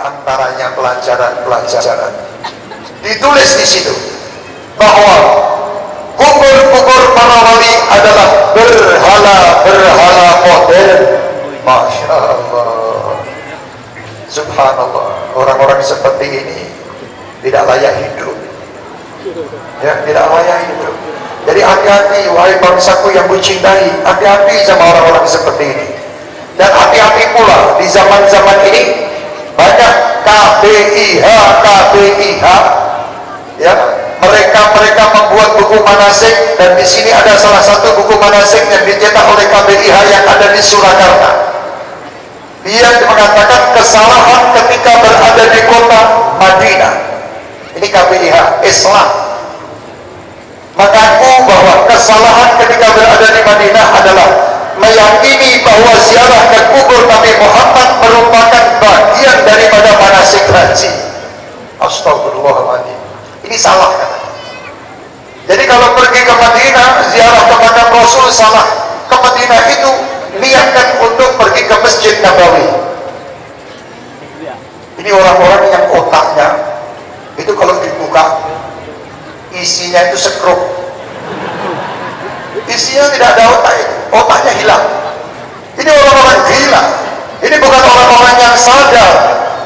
antaranya pelajaran-pelajaran. Ditulis di situ bahwa kubur-kubur para wali adalah berhala-berhala modern. Masya Allah. Subhanallah. Orang-orang seperti ini tidak layak hidup. Ya, tidak layak hidup. Jadi hati-hati, wahai bangsaku yang mencintai, hati-hati sama orang-orang seperti ini. Dan hati-hati pula di zaman-zaman ini banyak KBIH, KBIH, ya mereka-mereka membuat buku manasik dan di sini ada salah satu buku manasik yang dicetak oleh KBIH yang ada di Surakarta. Dia mengatakan kesalahan ketika berada di kota Madinah. Ini KBIH Islam. Mengaku bahwa kesalahan ketika berada di Madinah adalah meyakini bahwa ziarah ke kubur Nabi Muhammad merupakan bagian daripada manasik haji. Astagfirullahaladzim. Ini salah kan? Jadi kalau pergi ke Madinah, ziarah ke makam Rasul salah. Ke Madinah itu niatkan untuk pergi ke Masjid Nabawi. Ini orang-orang yang otaknya itu kalau dibuka isinya itu sekrup. Isinya tidak ada otak itu, otaknya hilang. Ini orang-orang gila. Ini bukan orang-orang yang sadar.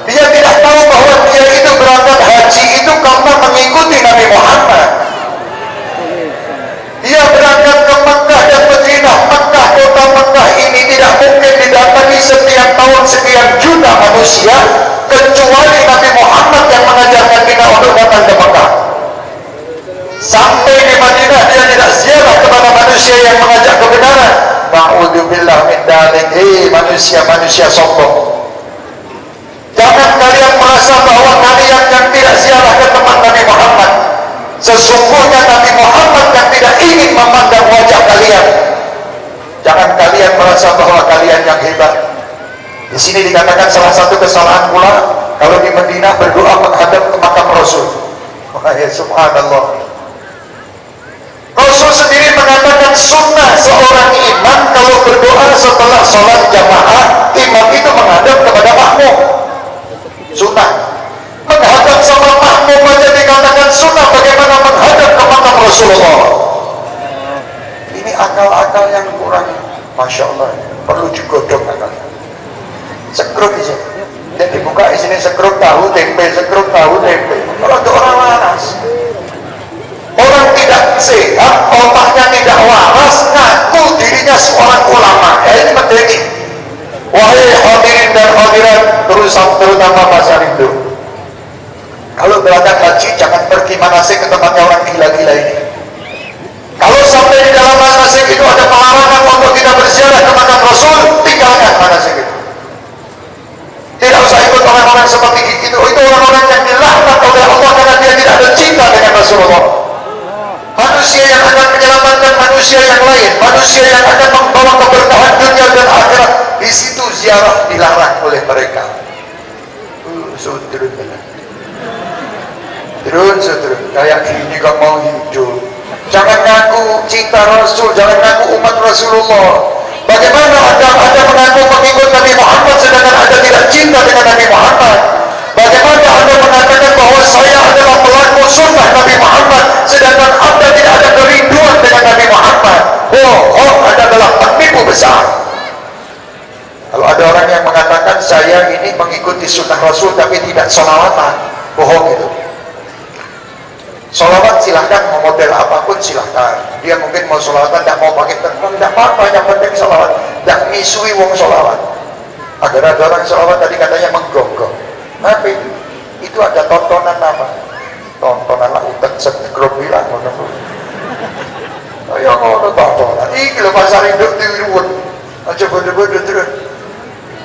Dia tidak tahu bahwa dia itu berangkat haji itu karena mengikuti Nabi Muhammad. Dia berangkat ke Mekah dan Madinah. Mekah, kota Mekah ini tidak mungkin didatangi setiap tahun sekian juta manusia kecuali Nabi Muhammad yang mengajarkan kita untuk datang ke Mekah. Sampai di Madinah dia tidak ziarah kepada manusia yang mengajak kebenaran. Ma'udzubillah min dalik. Hei manusia-manusia sombong. Jangan kalian merasa bahwa kalian yang tidak ziarah ke tempat Nabi Muhammad. Sesungguhnya Nabi Muhammad yang tidak ingin memandang wajah kalian. Jangan kalian merasa bahwa kalian yang hebat. Di sini dikatakan salah satu kesalahan pula kalau di Madinah berdoa menghadap ke makam Rasul. Wah ya subhanallah. Rasul sendiri mengatakan sunnah seorang imam kalau berdoa setelah sholat jamaah imam itu menghadap kepada makmum. Sunnah. Menghadap sama makmum aja dikatakan sunnah bagaimana menghadap ke makam Rasulullah? Ini akal-akal yang kurang Masya Allah. Perlu digodok akal. Sekrut di dan dibuka di sini sekrut tahu tempe sekrut tahu tempe. Kalau itu orang waras orang tidak sehat otaknya tidak waras ngaku dirinya seorang ulama. Ya ini medeni. Wahai hadirin dan hadirat terusan terutama masa rindu kalau berangkat haji jangan pergi manasik ke tempatnya orang gila-gila ini. Kalau sampai di dalam manasik itu ada pelarangan untuk tidak berziarah ke makam Rasul tinggalkan manasik itu. Tidak usah ikut orang-orang seperti itu. Itu orang-orang yang dilaknat oleh Allah karena dia tidak ada cinta dengan Rasulullah manusia yang akan menyelamatkan manusia yang lain. Manusia yang akan membawa keberkahan dunia dan akhirat. Di situ ziarah dilarang oleh mereka. Uh, sudrun turun sudrun kayak gini kok mau hidup. Jangan ngaku cinta Rasul jangan ngaku umat Rasulullah. Bagaimana anda, anda mengaku mengikut Nabi Muhammad sedangkan anda tidak cinta dengan Nabi Muhammad Bagaimana anda mengatakan bahwa saya adalah pelaku sunnah Nabi Muhammad sedangkan anda tidak ada kerinduan dengan Nabi Muhammad? Oh, oh, anda adalah penipu besar. Kalau ada orang yang mengatakan saya ini mengikuti sunnah Rasul tapi tidak solawatan, bohong itu. Solawat silahkan mau model apa pun silahkan. Dia mungkin mau solawatan tidak mau pakai telepon tidak apa-apa yang penting solawat. Tidak misui wong solawat. Agar ada orang solawat tadi katanya menggonggong. Tapi itu ada tontonan apa? Tontonan lah utek sekrup bilang ngono. Ayo ngono tontonan. Iki lho pasar induk diwuwun. Aja bodo-bodo terus.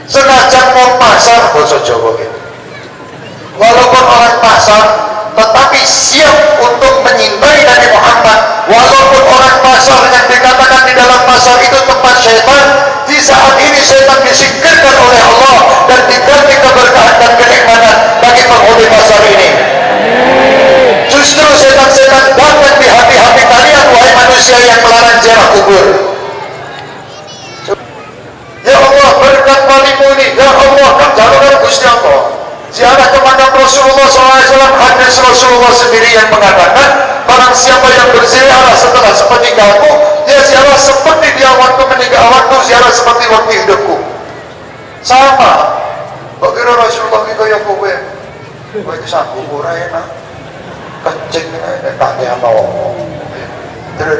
Senajan mau pasar basa Jawa gitu. Walaupun orang pasar tetapi siap untuk menyintai Nabi Muhammad walaupun orang pasar yang dikatakan manusia yang melarang ziarah kubur. Ya Allah berkat palimuni Ya Allah kan jalan Gusti Allah Ziarah kepada Rasulullah SAW hadis Rasulullah sendiri yang mengatakan barang siapa yang berziarah setelah sepeninggalku dia ziarah seperti dia waktu meninggal waktu ziarah seperti waktu hidupku. Sama. Kira Rasulullah itu yang kowe kowe itu sanggup ora enak kencing tanya apa ngomong terus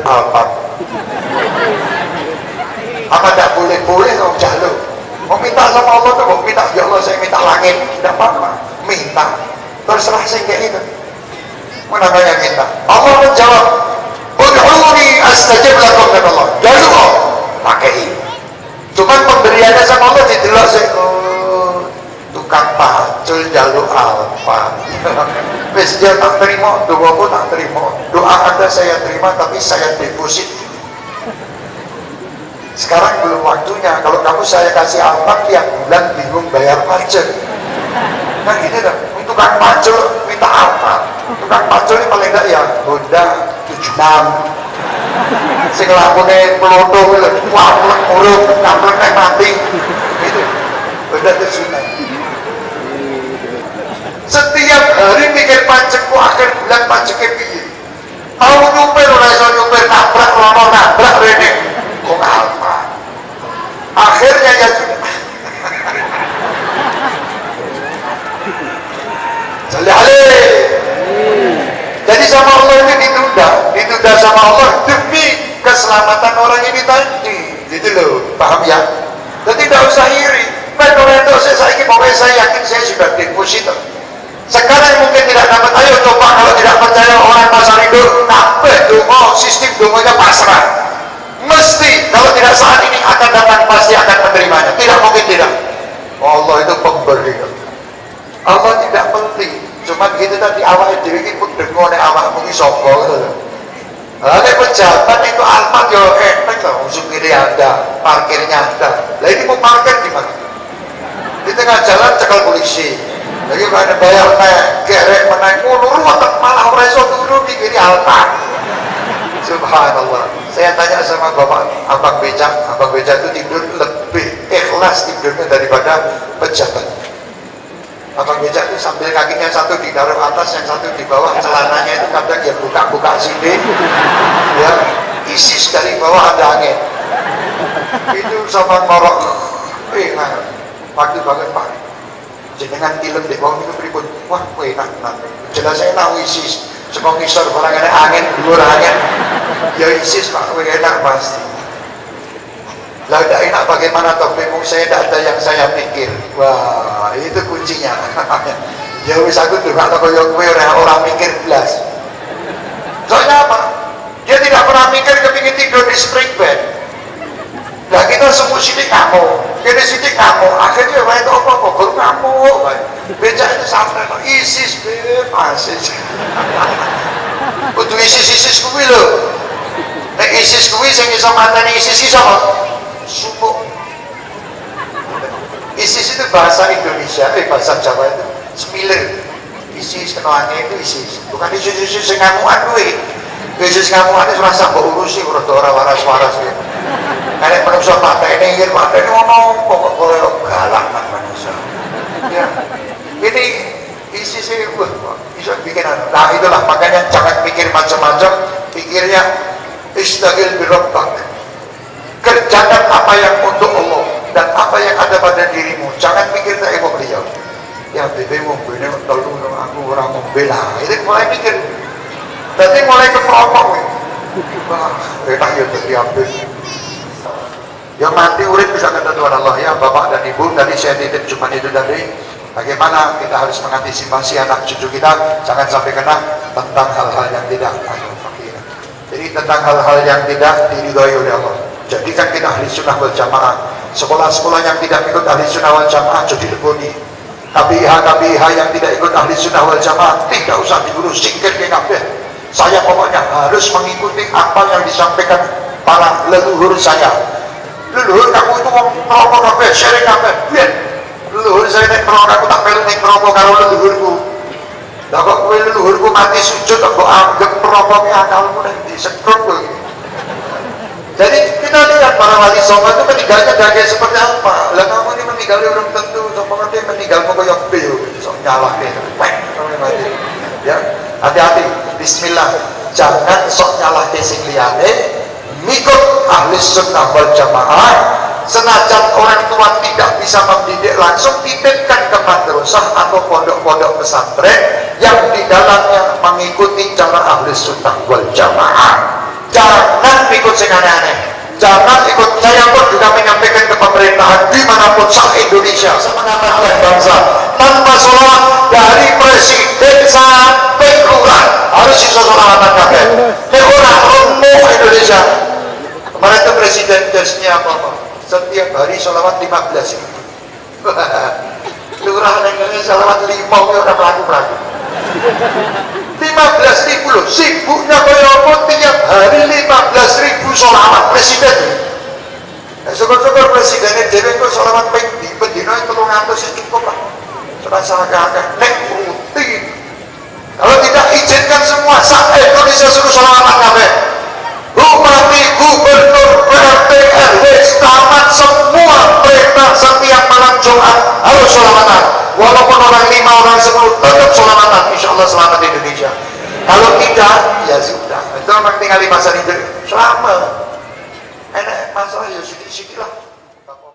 apa? Apa tak boleh-boleh dong jalur mau minta sama Allah tuh mau minta ya Allah saya minta langit. Tidak apa-apa. Minta. Terserah saya kayak itu mana yang minta? Allah menjawab Udhuni astajib lakum kata Allah. Jalur pakai. Cuman pemberiannya sama Allah didelok tukang jalur apa wis dia tak terima doaku tak terima. Doa anda saya terima tapi saya deposit. Sekarang belum waktunya. Kalau kamu saya kasih apa tiap bulan bingung bayar pajak. Nah gini dong untuk tukang pacul minta apa tukang pacul ini paling enggak ya Honda 76 sing lakune peloto lho kuaplek urip kaplek mati. Itu Honda 76 setiap hari mikir pajakku akhir bulan pajaknya piye mau nyupir ora iso nyupir nabrak lono nabrak rene. Kok apa? Akhirnya ya sudah. Jadi sama Allah ini ditunda. Ditunda sama Allah demi keselamatan orang ini tadi. Gitu loh paham ya? Jadi tidak usah iri. Menurut saya saya yakin saya sudah deposito sekarang mungkin tidak dapat ayo coba. Kalau tidak percaya orang pasar itu kabeh dungo sistem dungonya pasrah? Mesti kalau tidak saat ini akan datang pasti akan menerimanya. Tidak mungkin tidak. Allah itu pemberi. Allah tidak penting. Cuman gitu tadi awal itu ini pun dengar awal mungkin sokol Lalu pejabat itu almat yo enak loh, supirnya ada, parkirnya ada. Lah ini mau parkir gimana? Di tengah jalan cekal polisi, lagi ada bayar naik, gerek menaik mulu, ruwet malah orang iso turun di kiri altar. Subhanallah. Saya tanya sama bapak abang becak, abang becak itu tidur lebih ikhlas tidurnya daripada pejabat. Abang becak itu sambil kakinya satu di ditaruh atas, yang satu di bawah, celananya itu kadang ya buka-buka sini, ya isis dari bawah ada angin. Itu sama ngorok, eh, nah, pagi banget pak jenengan tilem dek wong niku pripun? Wah kowe enak enak jelas enak isis. Saka ngisor barang enak angin dhuwur angin. Ya isis Pak. Kowe enak pasti. Lah tidak enak bagaimana toh? Memang saya tidak ada yang saya pikir. Wah itu kuncinya. Ya wis aku tuh atau kaya kowe orang orang mikir belas soalnya apa? Dia tidak pernah mikir kepingin tidur di spring bed. Nah kita semua sini kamu, kita sini kamu, akhirnya wae itu apa apa baru kamu, beca itu sampai no ISIS ISIS. Kudu ISIS ISIS kuwi lho. Nek ISIS kuwi sing iso mateni ISIS iso suku. ISIS itu bahasa Indonesia, eh bahasa Jawa itu semilir. ISIS kenalane itu ISIS, bukan ISIS ISIS sing ngamuan kuwi. ISIS ngamuan itu rasa mbok urusi ora ora waras-waras gitu. Karena manusia partai ini ini ngomong pokok kalau galak manusia. Ya. Ini isi sih, wah, bisa bikin Nah itulah makanya jangan pikir macam-macam, pikirnya istagil birobbak. Kerjakan apa yang untuk Allah dan apa yang ada pada dirimu. Jangan pikir tak ibu beliau. Ya bebe mau beli tolong aku orang mau bela. Itu mulai pikir. Berarti mulai ke kelompok. Wah, enak ya terdiambil yang mati urip bisa kata Tuhan Allah ya Bapak dan Ibu tadi saya titip cuma itu dari bagaimana kita harus mengantisipasi anak cucu kita? Jangan sampai kena tentang hal-hal yang tidak jadi tentang hal-hal yang tidak diridhoi oleh Allah. Jadikan kita ahli sunnah wal jamaah. Sekolah-sekolah yang tidak ikut ahli sunnah wal jamaah jadi lebuni KBIH-KBIH yang tidak ikut ahli sunnah wal jamaah tidak usah diurus singkir ke kabeh. Saya pokoknya harus mengikuti apa yang disampaikan para leluhur saya leluhur kamu itu mau merokok kabeh, sharing kabeh. Biar leluhur saya nek merokok aku tak perlu nek merokok karo leluhurku. Lah kok kowe leluhurku mati sujud kok anggap merokoknya akalmu nek disekrut kowe. Jadi kita lihat para wali songo itu meninggalnya dari seperti apa. Lah kamu ini meninggal orang tentu, sama nanti meninggal mau kayak beliau. nyalah ya hati-hati Bismillah jangan sok nyalah sing liyane mikut ahli sunnah wal jamaah. Senajan orang tua tidak bisa mendidik langsung titipkan ke madrasah atau pondok-pondok pesantren yang di dalamnya mengikuti cara ahli sunnah wal jamaah. Jangan ikut sing aneh-aneh jangan ikut saya pun juga menyampaikan ke pemerintahan di mana pun sah Indonesia semangat bangsa. Tanpa sholat dari presiden sampai lurah harus iso sholawatan kabeh. Ini orang Indonesia. Kemarin itu presiden jasnya apa apa? Setiap hari sholawat 15 ribu lurah yang sholawat 5 orang pelaku-pelaku 15 ribu loh. Sibuknya kaya apa? Tiap hari 15 ribu sholawat presiden. Nah, syukur-syukur presidennya jadi kok sholawat di pendino itu ngatus ya cukup lah serasa agak-agak nek rutin kalau tidak izinkan semua saat Indonesia suruh sholawat Itu di masa ini. Selamat. Enak masalah ya sedikit-sedikit lah.